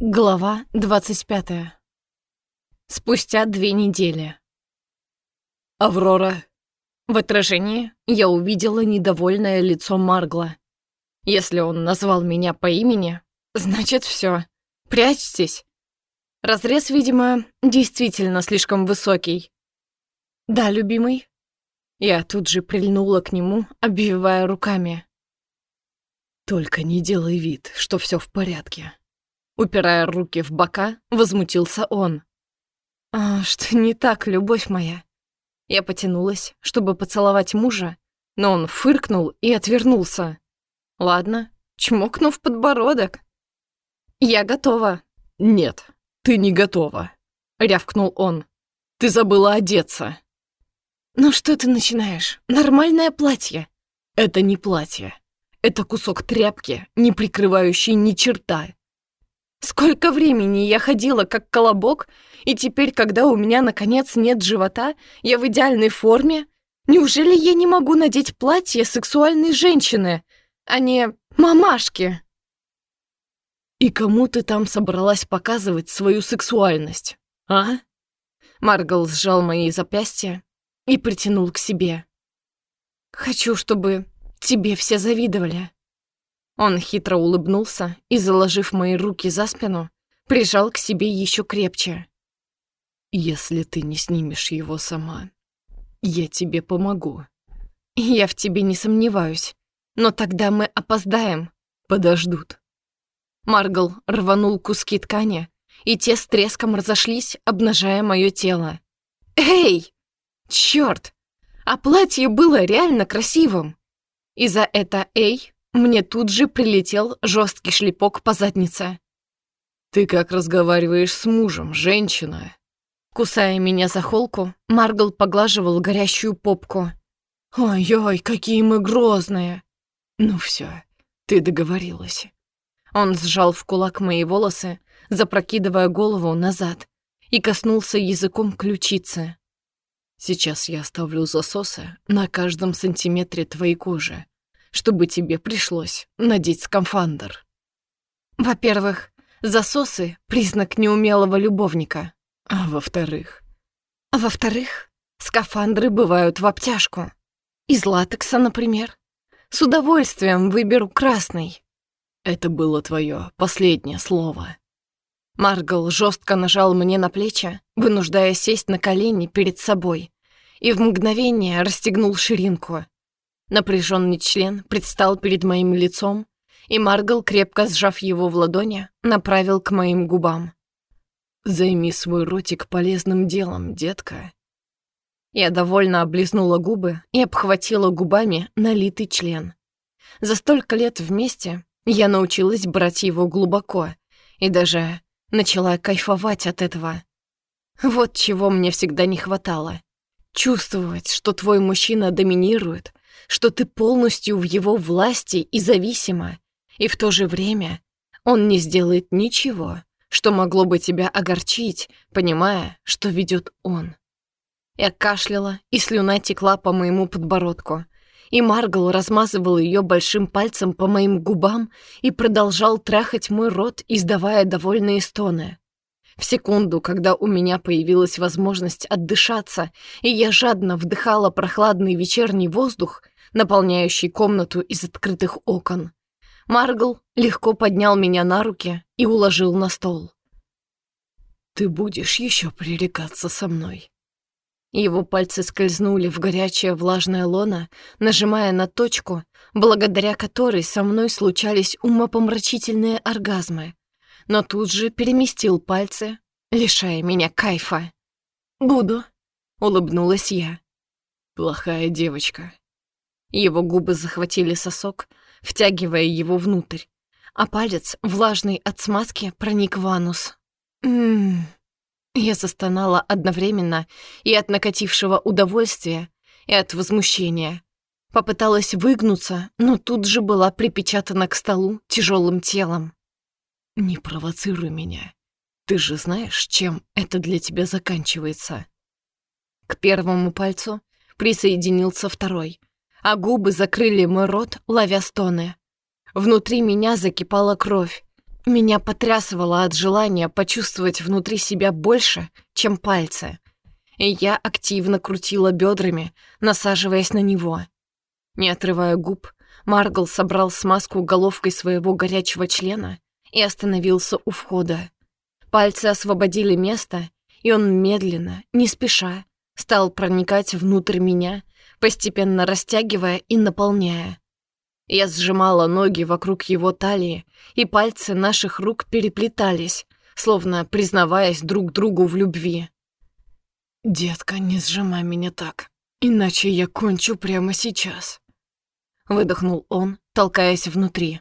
Глава 25. Спустя две недели. «Аврора!» В отражении я увидела недовольное лицо Маргла. Если он назвал меня по имени, значит все. Прячьтесь. Разрез, видимо, действительно слишком высокий. «Да, любимый?» Я тут же прильнула к нему, обвивая руками. «Только не делай вид, что все в порядке», Упирая руки в бока, возмутился он. «А что не так, любовь моя?» Я потянулась, чтобы поцеловать мужа, но он фыркнул и отвернулся. «Ладно, чмокну в подбородок». «Я готова». «Нет, ты не готова», — рявкнул он. «Ты забыла одеться». «Ну что ты начинаешь? Нормальное платье». «Это не платье. Это кусок тряпки, не прикрывающий ни черта. Сколько времени я ходила как колобок, и теперь, когда у меня, наконец, нет живота, я в идеальной форме. Неужели я не могу надеть платье сексуальной женщины, а не мамашки? И кому ты там собралась показывать свою сексуальность, а? Маргал сжал мои запястья и притянул к себе. Хочу, чтобы тебе все завидовали. Он хитро улыбнулся и, заложив мои руки за спину, прижал к себе еще крепче. «Если ты не снимешь его сама, я тебе помогу». «Я в тебе не сомневаюсь, но тогда мы опоздаем». «Подождут». Маргал рванул куски ткани, и те с треском разошлись, обнажая мое тело. «Эй! Чёрт! А платье было реально красивым!» И за это «эй» Мне тут же прилетел жесткий шлепок по заднице. «Ты как разговариваешь с мужем, женщина?» Кусая меня за холку, Маргл поглаживал горящую попку. «Ой-ой, какие мы грозные!» «Ну все, ты договорилась». Он сжал в кулак мои волосы, запрокидывая голову назад, и коснулся языком ключицы. «Сейчас я оставлю засосы на каждом сантиметре твоей кожи, чтобы тебе пришлось надеть скафандр. Во-первых, засосы — признак неумелого любовника. А во-вторых? Во-вторых, скафандры бывают в обтяжку. Из латекса, например. С удовольствием выберу красный. Это было твое последнее слово. Маргал жестко нажал мне на плечи, вынуждая сесть на колени перед собой, и в мгновение расстегнул ширинку. Напряженный член предстал перед моим лицом, и Маргал, крепко сжав его в ладони, направил к моим губам. «Займи свой ротик полезным делом, детка». Я довольно облизнула губы и обхватила губами налитый член. За столько лет вместе я научилась брать его глубоко и даже начала кайфовать от этого. Вот чего мне всегда не хватало. Чувствовать, что твой мужчина доминирует, что ты полностью в его власти и зависима, и в то же время он не сделает ничего, что могло бы тебя огорчить, понимая, что ведет он. Я кашляла, и слюна текла по моему подбородку, и Маргал размазывал ее большим пальцем по моим губам и продолжал трахать мой рот, издавая довольные стоны. В секунду, когда у меня появилась возможность отдышаться, и я жадно вдыхала прохладный вечерний воздух, наполняющий комнату из открытых окон. Маргл легко поднял меня на руки и уложил на стол. «Ты будешь еще пререкаться со мной?» Его пальцы скользнули в горячее влажное лоно, нажимая на точку, благодаря которой со мной случались умопомрачительные оргазмы, но тут же переместил пальцы, лишая меня кайфа. «Буду», — улыбнулась я. «Плохая девочка», его губы захватили сосок, втягивая его внутрь, а палец, влажный от смазки, проник в анус. Ммм... Я застонала одновременно и от накатившего удовольствия, и от возмущения. Попыталась выгнуться, но тут же была припечатана к столу тяжелым телом. «Не провоцируй меня. Ты же знаешь, чем это для тебя заканчивается». К первому пальцу присоединился второй, а губы закрыли мой рот, ловя стоны. Внутри меня закипала кровь. Меня потрясывало от желания почувствовать внутри себя больше, чем пальцы. И я активно крутила бедрами, насаживаясь на него. Не отрывая губ, Маргл собрал смазку головкой своего горячего члена и остановился у входа. Пальцы освободили место, и он медленно, не спеша, стал проникать внутрь меня, постепенно растягивая и наполняя. Я сжимала ноги вокруг его талии, и пальцы наших рук переплетались, словно признаваясь друг другу в любви. «Детка, не сжимай меня так, иначе я кончу прямо сейчас», — выдохнул он, толкаясь внутри.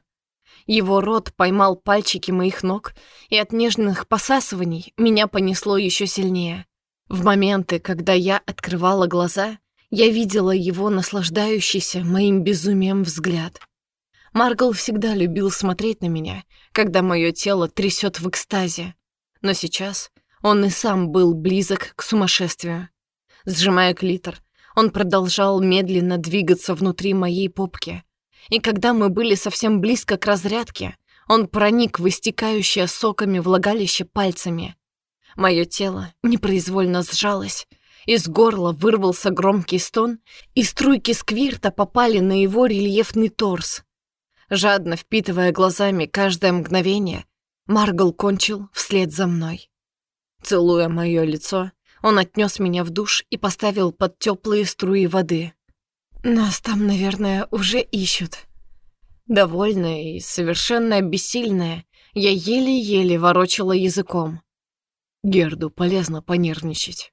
Его рот поймал пальчики моих ног, и от нежных посасываний меня понесло еще сильнее. В моменты, когда я открывала глаза, я видела его наслаждающийся моим безумием взгляд. Маргл всегда любил смотреть на меня, когда мое тело трясет в экстазе. Но сейчас он и сам был близок к сумасшествию. Сжимая клитор, он продолжал медленно двигаться внутри моей попки. И когда мы были совсем близко к разрядке, он проник в истекающее соками влагалище пальцами. Мое тело непроизвольно сжалось, из горла вырвался громкий стон, и струйки сквирта попали на его рельефный торс. Жадно впитывая глазами каждое мгновение, Маргл кончил вслед за мной. Целуя мое лицо, он отнес меня в душ и поставил под теплые струи воды. Нас там, наверное, уже ищут. Довольная и совершенно бессильная, я еле-еле ворочала языком. Герду полезно понервничать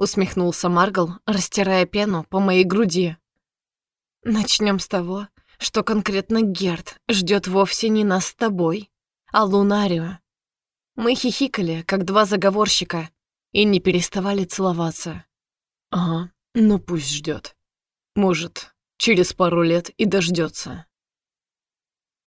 усмехнулся Маргл, растирая пену по моей груди. Начнем с того, что конкретно Герд ждет вовсе не нас с тобой, а Лунарию. Мы хихикали, как два заговорщика, и не переставали целоваться. Ага, ну пусть ждет. Может, через пару лет и дождется.